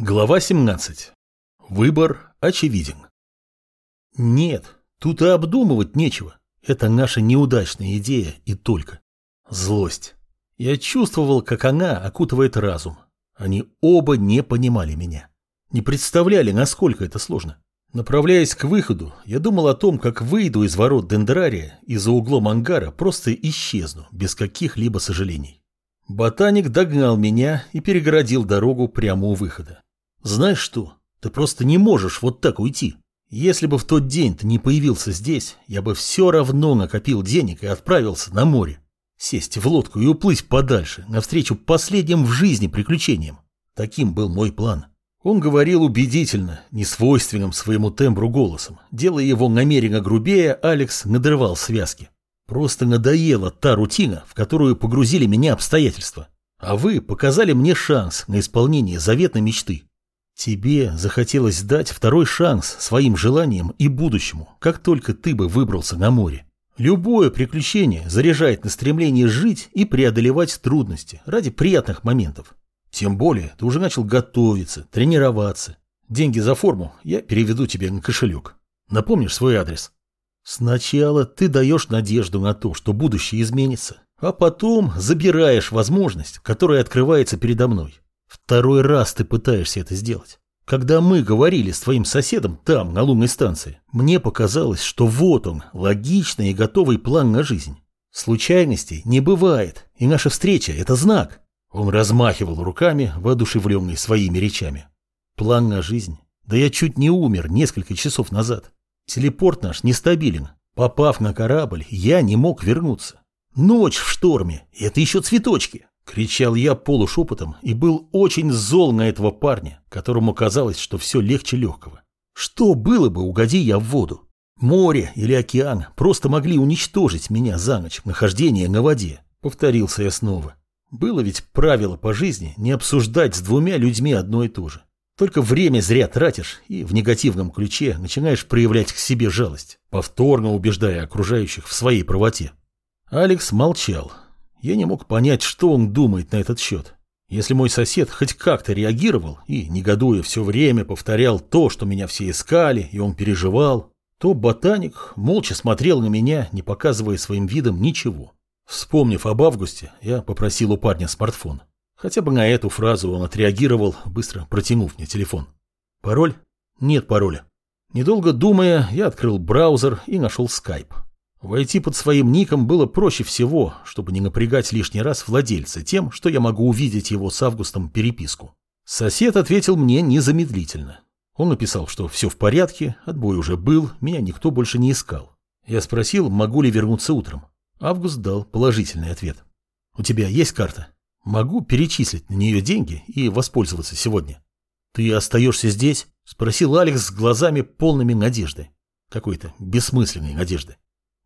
Глава 17. Выбор очевиден. Нет, тут и обдумывать нечего. Это наша неудачная идея и только. Злость. Я чувствовал, как она окутывает разум. Они оба не понимали меня. Не представляли, насколько это сложно. Направляясь к выходу, я думал о том, как выйду из ворот дендрария и за углом ангара просто исчезну, без каких-либо сожалений. Ботаник догнал меня и перегородил дорогу прямо у выхода. Знаешь что, ты просто не можешь вот так уйти. Если бы в тот день ты не появился здесь, я бы все равно накопил денег и отправился на море. Сесть в лодку и уплыть подальше, навстречу последним в жизни приключениям. Таким был мой план. Он говорил убедительно, несвойственным своему тембру голосом. Делая его намеренно грубее, Алекс надрывал связки. Просто надоела та рутина, в которую погрузили меня обстоятельства. А вы показали мне шанс на исполнение заветной мечты. Тебе захотелось дать второй шанс своим желаниям и будущему, как только ты бы выбрался на море. Любое приключение заряжает на стремление жить и преодолевать трудности ради приятных моментов. Тем более ты уже начал готовиться, тренироваться. Деньги за форму я переведу тебе на кошелек. Напомнишь свой адрес? Сначала ты даешь надежду на то, что будущее изменится, а потом забираешь возможность, которая открывается передо мной. Второй раз ты пытаешься это сделать. Когда мы говорили с твоим соседом там, на лунной станции, мне показалось, что вот он, логичный и готовый план на жизнь. Случайностей не бывает, и наша встреча – это знак. Он размахивал руками, воодушевленный своими речами. План на жизнь? Да я чуть не умер несколько часов назад. Телепорт наш нестабилен. Попав на корабль, я не мог вернуться. Ночь в шторме, это еще цветочки. Кричал я полушепотом и был очень зол на этого парня, которому казалось, что все легче легкого. Что было бы, угоди я в воду? Море или океан просто могли уничтожить меня за ночь нахождения на воде. Повторился я снова. Было ведь правило по жизни не обсуждать с двумя людьми одно и то же. Только время зря тратишь и в негативном ключе начинаешь проявлять к себе жалость, повторно убеждая окружающих в своей правоте. Алекс молчал, я не мог понять, что он думает на этот счет. Если мой сосед хоть как-то реагировал и, негодуя, все время повторял то, что меня все искали, и он переживал, то ботаник молча смотрел на меня, не показывая своим видом ничего. Вспомнив об августе, я попросил у парня смартфон. Хотя бы на эту фразу он отреагировал, быстро протянув мне телефон. Пароль? Нет пароля. Недолго думая, я открыл браузер и нашел скайп. Войти под своим ником было проще всего, чтобы не напрягать лишний раз владельца тем, что я могу увидеть его с августом переписку. Сосед ответил мне незамедлительно. Он написал, что все в порядке, отбой уже был, меня никто больше не искал. Я спросил, могу ли вернуться утром. Август дал положительный ответ. «У тебя есть карта? Могу перечислить на нее деньги и воспользоваться сегодня». «Ты остаешься здесь?» – спросил Алекс с глазами полными надежды. Какой-то бессмысленной надежды.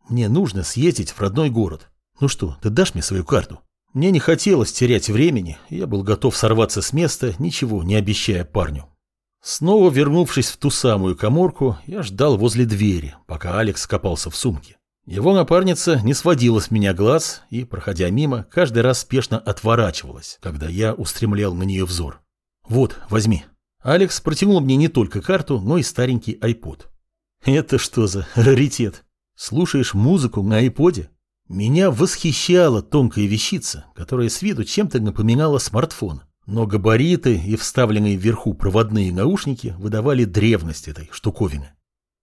Мне нужно съездить в родной город. Ну что, ты дашь мне свою карту? Мне не хотелось терять времени, я был готов сорваться с места, ничего не обещая парню. Снова вернувшись в ту самую коморку, я ждал возле двери, пока Алекс копался в сумке. Его напарница не сводила с меня глаз и, проходя мимо, каждый раз спешно отворачивалась, когда я устремлял на нее взор. «Вот, возьми». Алекс протянул мне не только карту, но и старенький айпод. «Это что за раритет?» Слушаешь музыку на айподе? Меня восхищала тонкая вещица, которая с виду чем-то напоминала смартфон. Но габариты и вставленные вверху проводные наушники выдавали древность этой штуковины.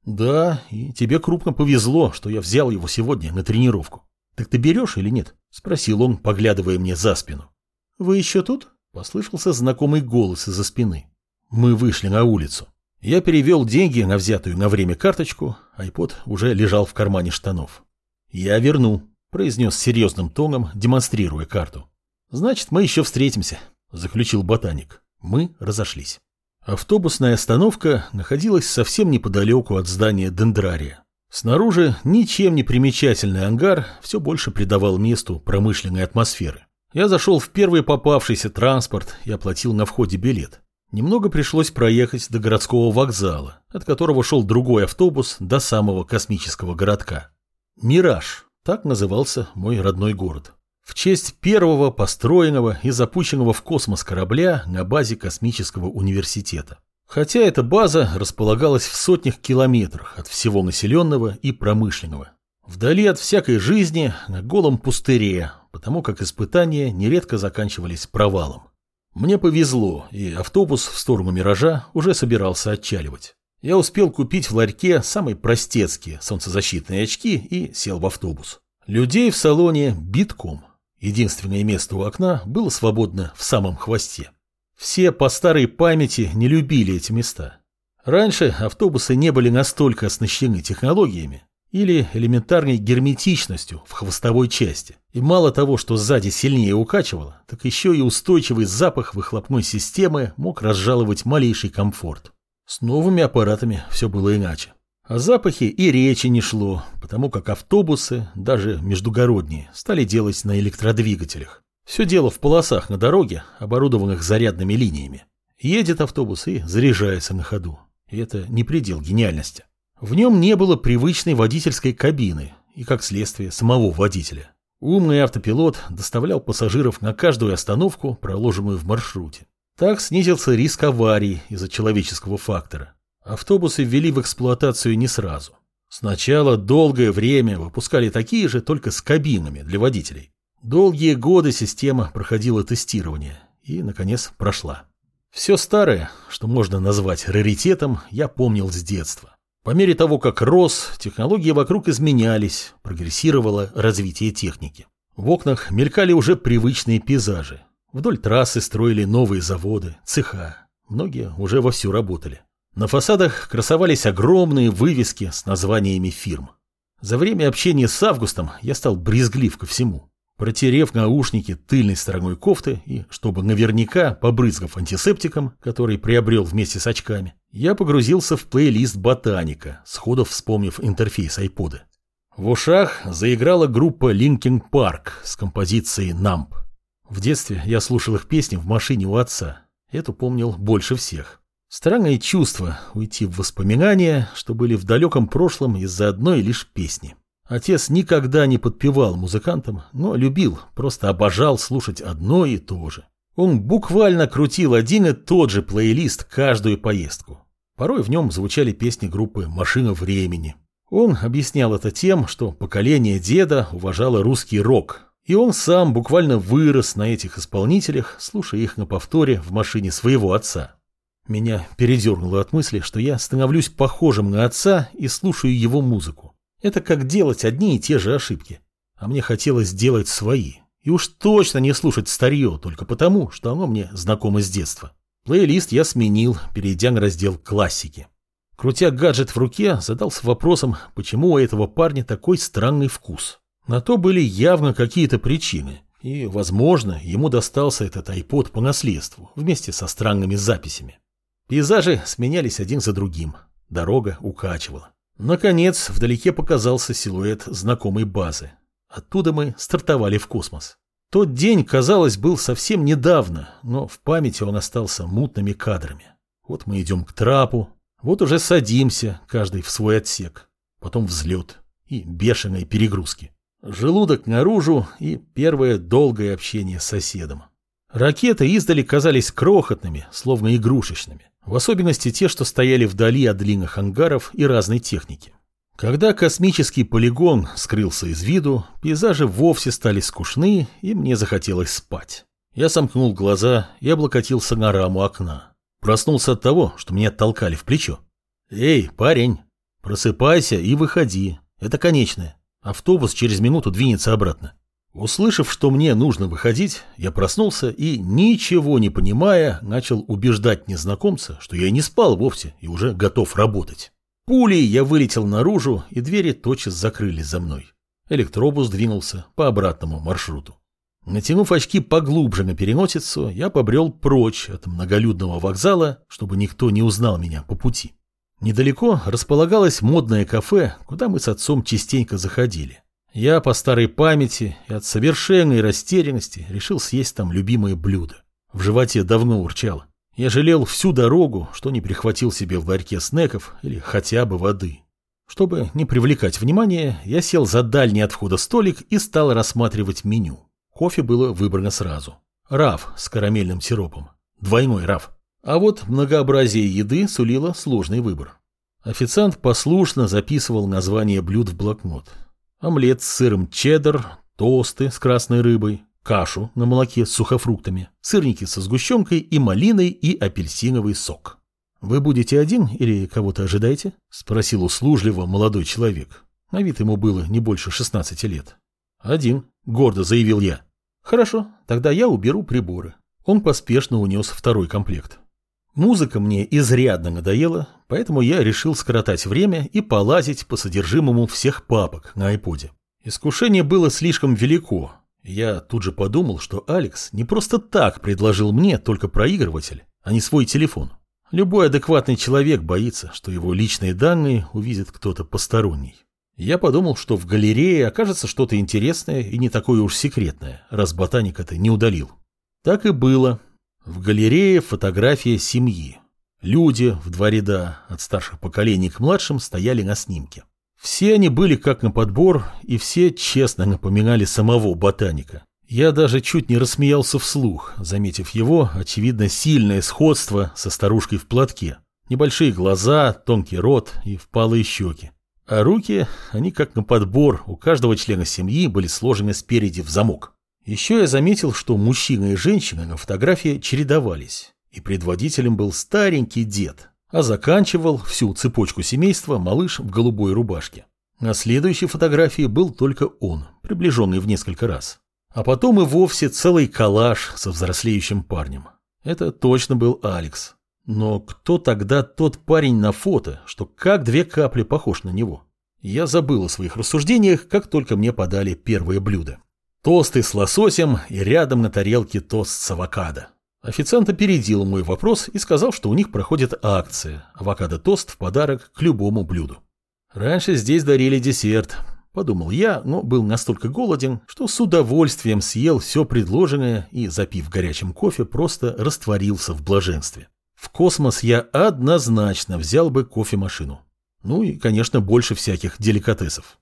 Да, и тебе крупно повезло, что я взял его сегодня на тренировку. Так ты берешь или нет? Спросил он, поглядывая мне за спину. Вы еще тут? Послышался знакомый голос из-за спины. Мы вышли на улицу. Я перевел деньги на взятую на время карточку, айпод уже лежал в кармане штанов. «Я верну», – произнес серьезным тоном, демонстрируя карту. «Значит, мы еще встретимся», – заключил ботаник. Мы разошлись. Автобусная остановка находилась совсем неподалеку от здания дендрария. Снаружи ничем не примечательный ангар все больше придавал месту промышленной атмосферы. Я зашел в первый попавшийся транспорт и оплатил на входе билет. Немного пришлось проехать до городского вокзала, от которого шел другой автобус до самого космического городка. «Мираж» – так назывался мой родной город. в честь первого построенного и запущенного в космос корабля на базе космического университета. Хотя эта база располагалась в сотнях километрах от всего населенного и промышленного. Вдали от всякой жизни, на голом пустыре, потому как испытания нередко заканчивались провалом. Мне повезло, и автобус в сторону «Миража» уже собирался отчаливать. Я успел купить в ларьке самые простецкие солнцезащитные очки и сел в автобус. Людей в салоне битком. Единственное место у окна было свободно в самом хвосте. Все по старой памяти не любили эти места. Раньше автобусы не были настолько оснащены технологиями или элементарной герметичностью в хвостовой части. И мало того, что сзади сильнее укачивало, так еще и устойчивый запах выхлопной системы мог разжаловать малейший комфорт. С новыми аппаратами все было иначе. О запахе и речи не шло, потому как автобусы, даже междугородние, стали делать на электродвигателях. Все дело в полосах на дороге, оборудованных зарядными линиями. Едет автобус и заряжается на ходу. И это не предел гениальности. В нем не было привычной водительской кабины и, как следствие, самого водителя. Умный автопилот доставлял пассажиров на каждую остановку, проложенную в маршруте. Так снизился риск аварий из-за человеческого фактора. Автобусы ввели в эксплуатацию не сразу. Сначала долгое время выпускали такие же, только с кабинами для водителей. Долгие годы система проходила тестирование и, наконец, прошла. Все старое, что можно назвать раритетом, я помнил с детства. По мере того, как рос, технологии вокруг изменялись, прогрессировало развитие техники. В окнах мелькали уже привычные пейзажи. Вдоль трассы строили новые заводы, цеха. Многие уже вовсю работали. На фасадах красовались огромные вывески с названиями фирм. За время общения с Августом я стал брезглив ко всему. Протерев наушники тыльной стороной кофты и, чтобы наверняка, побрызгав антисептиком, который приобрел вместе с очками, я погрузился в плейлист «Ботаника», сходу вспомнив интерфейс айпода. В ушах заиграла группа Linkin Park с композицией «Numb». В детстве я слушал их песни в машине у отца. Эту помнил больше всех. Странное чувство уйти в воспоминания, что были в далеком прошлом из-за одной лишь песни. Отец никогда не подпевал музыкантам, но любил, просто обожал слушать одно и то же. Он буквально крутил один и тот же плейлист каждую поездку. Порой в нем звучали песни группы «Машина времени». Он объяснял это тем, что поколение деда уважало русский рок, и он сам буквально вырос на этих исполнителях, слушая их на повторе в машине своего отца. Меня передернуло от мысли, что я становлюсь похожим на отца и слушаю его музыку. Это как делать одни и те же ошибки. А мне хотелось сделать свои. И уж точно не слушать старье, только потому, что оно мне знакомо с детства. Плейлист я сменил, перейдя на раздел классики. Крутя гаджет в руке, задался вопросом, почему у этого парня такой странный вкус. На то были явно какие-то причины. И, возможно, ему достался этот iPod по наследству, вместе со странными записями. Пейзажи сменялись один за другим. Дорога укачивала. Наконец, вдалеке показался силуэт знакомой базы. Оттуда мы стартовали в космос. Тот день, казалось, был совсем недавно, но в памяти он остался мутными кадрами. Вот мы идем к трапу, вот уже садимся, каждый в свой отсек. Потом взлет и бешеные перегрузки. Желудок наружу и первое долгое общение с соседом. Ракеты издали казались крохотными, словно игрушечными. В особенности те, что стояли вдали от длинных ангаров и разной техники. Когда космический полигон скрылся из виду, пейзажи вовсе стали скучны, и мне захотелось спать. Я сомкнул глаза и облокотился на раму окна. Проснулся от того, что меня толкали в плечо. «Эй, парень, просыпайся и выходи. Это конечное. Автобус через минуту двинется обратно». Услышав, что мне нужно выходить, я проснулся и, ничего не понимая, начал убеждать незнакомца, что я не спал вовсе и уже готов работать. Пулей я вылетел наружу, и двери тотчас закрылись за мной. Электробус двинулся по обратному маршруту. Натянув очки поглубже на переносицу, я побрел прочь от многолюдного вокзала, чтобы никто не узнал меня по пути. Недалеко располагалось модное кафе, куда мы с отцом частенько заходили. Я по старой памяти и от совершенной растерянности решил съесть там любимое блюдо. В животе давно урчало. Я жалел всю дорогу, что не прихватил себе в ларьке снеков или хотя бы воды. Чтобы не привлекать внимания, я сел за дальний от входа столик и стал рассматривать меню. Кофе было выбрано сразу. Раф с карамельным сиропом. Двойной раф. А вот многообразие еды сулило сложный выбор. Официант послушно записывал названия блюд в блокнот. Омлет с сыром чеддер, тосты с красной рыбой, кашу на молоке с сухофруктами, сырники со сгущенкой и малиной и апельсиновый сок. «Вы будете один или кого-то ожидаете?» – спросил услужливо молодой человек. На вид ему было не больше 16 лет. «Один», – гордо заявил я. «Хорошо, тогда я уберу приборы». Он поспешно унес второй комплект. Музыка мне изрядно надоела, поэтому я решил скоротать время и полазить по содержимому всех папок на айподе. Искушение было слишком велико. Я тут же подумал, что Алекс не просто так предложил мне только проигрыватель, а не свой телефон. Любой адекватный человек боится, что его личные данные увидит кто-то посторонний. Я подумал, что в галерее окажется что-то интересное и не такое уж секретное, раз ботаник это не удалил. Так и было. В галерее фотография семьи. Люди в два ряда от старших поколений к младшим стояли на снимке. Все они были как на подбор, и все честно напоминали самого ботаника. Я даже чуть не рассмеялся вслух, заметив его, очевидно, сильное сходство со старушкой в платке. Небольшие глаза, тонкий рот и впалые щеки. А руки, они как на подбор, у каждого члена семьи были сложены спереди в замок. Еще я заметил, что мужчина и женщина на фотографии чередовались, и предводителем был старенький дед, а заканчивал всю цепочку семейства малыш в голубой рубашке. На следующей фотографии был только он, приближенный в несколько раз. А потом и вовсе целый коллаж со взрослеющим парнем. Это точно был Алекс. Но кто тогда тот парень на фото, что как две капли похож на него? Я забыл о своих рассуждениях, как только мне подали первое блюдо. Тосты с лососем и рядом на тарелке тост с авокадо. Официант опередил мой вопрос и сказал, что у них проходит акция «Авокадо-тост в подарок к любому блюду». Раньше здесь дарили десерт, Подумал я, но был настолько голоден, что с удовольствием съел все предложенное и, запив горячим кофе, просто растворился в блаженстве. В космос я однозначно взял бы кофемашину. Ну и, конечно, больше всяких деликатесов.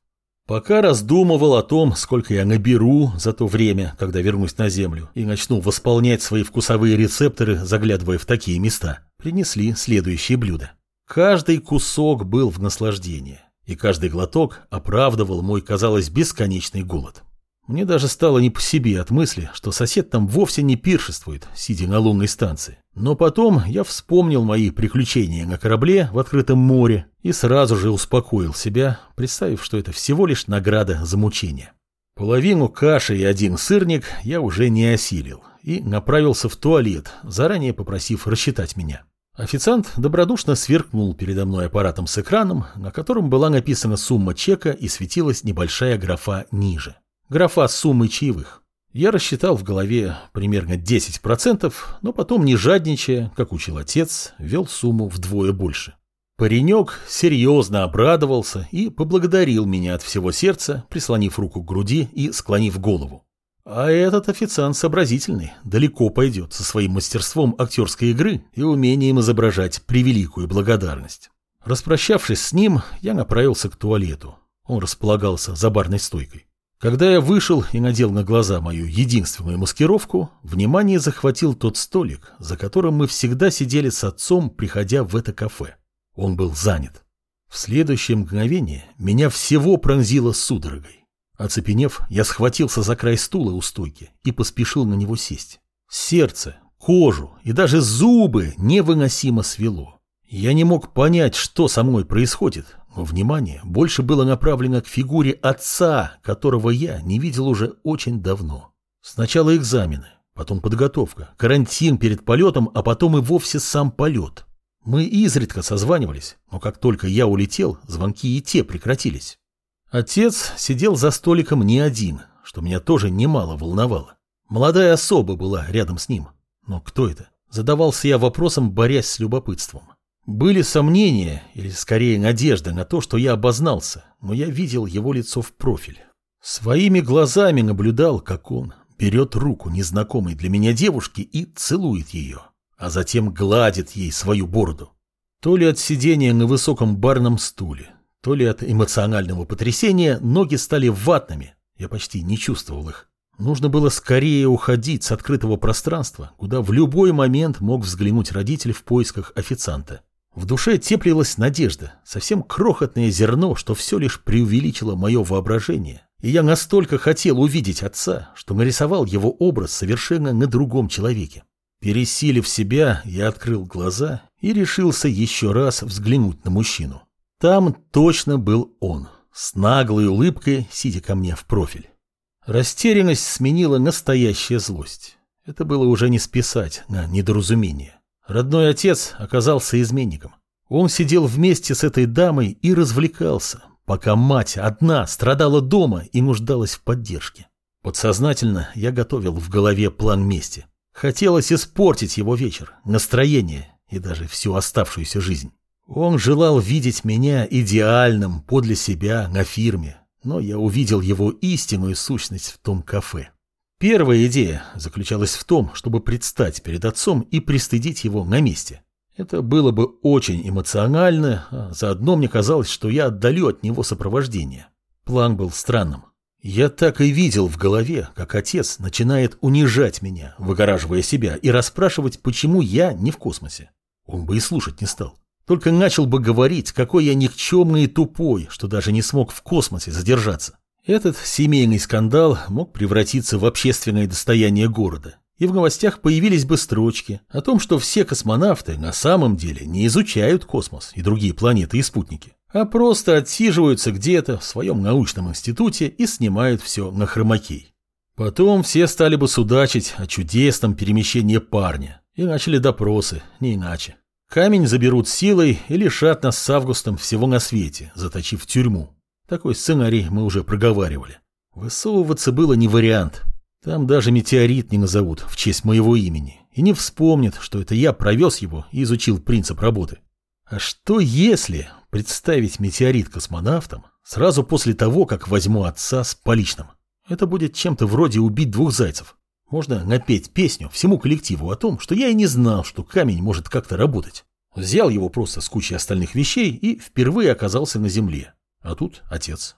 Пока раздумывал о том, сколько я наберу за то время, когда вернусь на Землю, и начну восполнять свои вкусовые рецепторы, заглядывая в такие места, принесли следующие блюда. Каждый кусок был в наслаждение и каждый глоток оправдывал мой, казалось, бесконечный голод. Мне даже стало не по себе от мысли, что сосед там вовсе не пиршествует, сидя на лунной станции. Но потом я вспомнил мои приключения на корабле в открытом море и сразу же успокоил себя, представив, что это всего лишь награда за мучение. Половину каши и один сырник я уже не осилил и направился в туалет, заранее попросив рассчитать меня. Официант добродушно сверкнул передо мной аппаратом с экраном, на котором была написана сумма чека и светилась небольшая графа ниже. Графа суммы чаевых. Я рассчитал в голове примерно 10%, но потом, не жадничая, как учил отец, ввел сумму вдвое больше. Паренек серьезно обрадовался и поблагодарил меня от всего сердца, прислонив руку к груди и склонив голову. А этот официант сообразительный, далеко пойдет со своим мастерством актерской игры и умением изображать превеликую благодарность. Распрощавшись с ним, я направился к туалету. Он располагался за барной стойкой. Когда я вышел и надел на глаза мою единственную маскировку, внимание захватил тот столик, за которым мы всегда сидели с отцом, приходя в это кафе. Он был занят. В следующее мгновение меня всего пронзило судорогой. Оцепенев, я схватился за край стула у стойки и поспешил на него сесть. Сердце, кожу и даже зубы невыносимо свело. Я не мог понять, что со мной происходит, внимание больше было направлено к фигуре отца, которого я не видел уже очень давно. Сначала экзамены, потом подготовка, карантин перед полетом, а потом и вовсе сам полет. Мы изредка созванивались, но как только я улетел, звонки и те прекратились. Отец сидел за столиком не один, что меня тоже немало волновало. Молодая особа была рядом с ним. Но кто это? Задавался я вопросом, борясь с любопытством. Были сомнения, или скорее надежда на то, что я обознался, но я видел его лицо в профиль. Своими глазами наблюдал, как он берет руку незнакомой для меня девушки и целует ее, а затем гладит ей свою бороду. То ли от сидения на высоком барном стуле, то ли от эмоционального потрясения ноги стали ватными, я почти не чувствовал их. Нужно было скорее уходить с открытого пространства, куда в любой момент мог взглянуть родитель в поисках официанта. В душе теплилась надежда, совсем крохотное зерно, что все лишь преувеличило мое воображение. И я настолько хотел увидеть отца, что нарисовал его образ совершенно на другом человеке. Пересилив себя, я открыл глаза и решился еще раз взглянуть на мужчину. Там точно был он, с наглой улыбкой, сидя ко мне в профиль. Растерянность сменила настоящая злость. Это было уже не списать на недоразумение. Родной отец оказался изменником. Он сидел вместе с этой дамой и развлекался, пока мать одна страдала дома и нуждалась в поддержке. Подсознательно я готовил в голове план мести. Хотелось испортить его вечер, настроение и даже всю оставшуюся жизнь. Он желал видеть меня идеальным подле себя на фирме, но я увидел его истинную сущность в том кафе. Первая идея заключалась в том, чтобы предстать перед отцом и пристыдить его на месте. Это было бы очень эмоционально, а заодно мне казалось, что я отдалю от него сопровождение. План был странным. Я так и видел в голове, как отец начинает унижать меня, выгораживая себя, и расспрашивать, почему я не в космосе. Он бы и слушать не стал. Только начал бы говорить, какой я никчемный и тупой, что даже не смог в космосе задержаться. Этот семейный скандал мог превратиться в общественное достояние города. И в новостях появились бы строчки о том, что все космонавты на самом деле не изучают космос и другие планеты и спутники, а просто отсиживаются где-то в своем научном институте и снимают все на хромакей. Потом все стали бы судачить о чудесном перемещении парня и начали допросы, не иначе. Камень заберут силой и лишат нас с Августом всего на свете, заточив в тюрьму. Такой сценарий мы уже проговаривали. Высовываться было не вариант. Там даже метеорит не назовут в честь моего имени. И не вспомнят, что это я провез его и изучил принцип работы. А что если представить метеорит космонавтом сразу после того, как возьму отца с поличным? Это будет чем-то вроде убить двух зайцев. Можно напеть песню всему коллективу о том, что я и не знал, что камень может как-то работать. Взял его просто с кучей остальных вещей и впервые оказался на земле. А тут отец.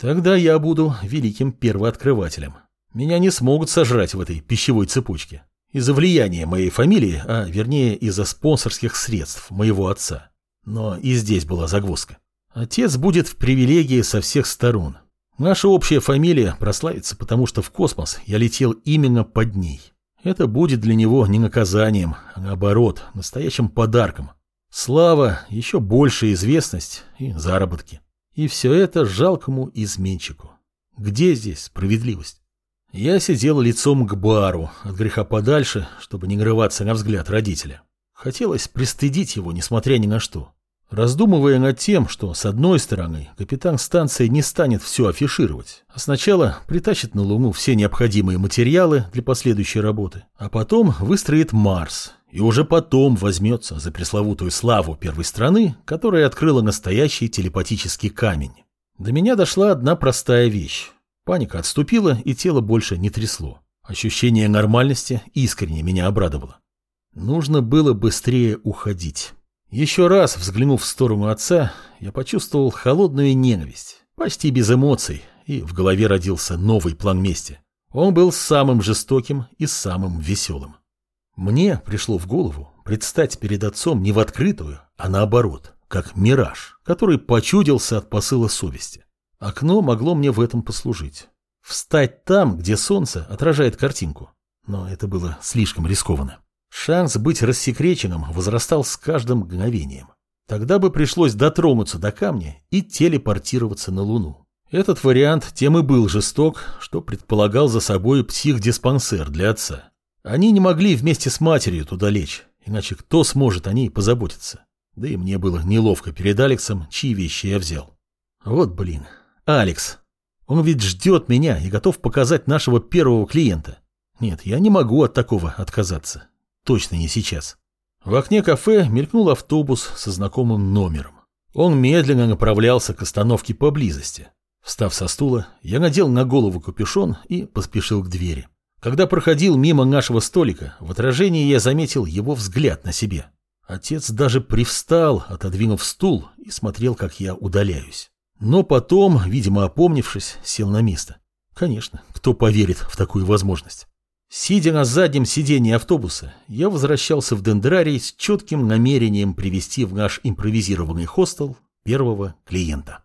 Тогда я буду великим первооткрывателем. Меня не смогут сожрать в этой пищевой цепочке. Из-за влияния моей фамилии, а вернее из-за спонсорских средств моего отца. Но и здесь была загвоздка. Отец будет в привилегии со всех сторон. Наша общая фамилия прославится, потому что в космос я летел именно под ней. Это будет для него не наказанием, а наоборот, настоящим подарком. Слава, еще большая известность и заработки. И все это жалкому изменщику. Где здесь справедливость? Я сидел лицом к бару, от греха подальше, чтобы не грываться на взгляд родителя. Хотелось пристыдить его, несмотря ни на что. Раздумывая над тем, что, с одной стороны, капитан станции не станет все афишировать, а сначала притащит на Луну все необходимые материалы для последующей работы, а потом выстроит Марс, и уже потом возьмется за пресловутую славу первой страны, которая открыла настоящий телепатический камень. До меня дошла одна простая вещь. Паника отступила, и тело больше не трясло. Ощущение нормальности искренне меня обрадовало. Нужно было быстрее уходить. Еще раз взглянув в сторону отца, я почувствовал холодную ненависть, почти без эмоций, и в голове родился новый план мести. Он был самым жестоким и самым веселым. Мне пришло в голову предстать перед отцом не в открытую, а наоборот, как мираж, который почудился от посыла совести. Окно могло мне в этом послужить. Встать там, где солнце отражает картинку. Но это было слишком рискованно. Шанс быть рассекреченным возрастал с каждым мгновением. Тогда бы пришлось дотронуться до камня и телепортироваться на Луну. Этот вариант тем и был жесток, что предполагал за собой психдиспансер для отца. Они не могли вместе с матерью туда лечь, иначе кто сможет о ней позаботиться? Да и мне было неловко перед Алексом, чьи вещи я взял. Вот блин, Алекс. Он ведь ждет меня и готов показать нашего первого клиента. Нет, я не могу от такого отказаться. Точно не сейчас. В окне кафе мелькнул автобус со знакомым номером. Он медленно направлялся к остановке поблизости. Встав со стула, я надел на голову капюшон и поспешил к двери. Когда проходил мимо нашего столика, в отражении я заметил его взгляд на себе. Отец даже привстал, отодвинув стул, и смотрел, как я удаляюсь. Но потом, видимо опомнившись, сел на место. Конечно, кто поверит в такую возможность? Сидя на заднем сидении автобуса, я возвращался в Дендрарий с четким намерением привести в наш импровизированный хостел первого клиента.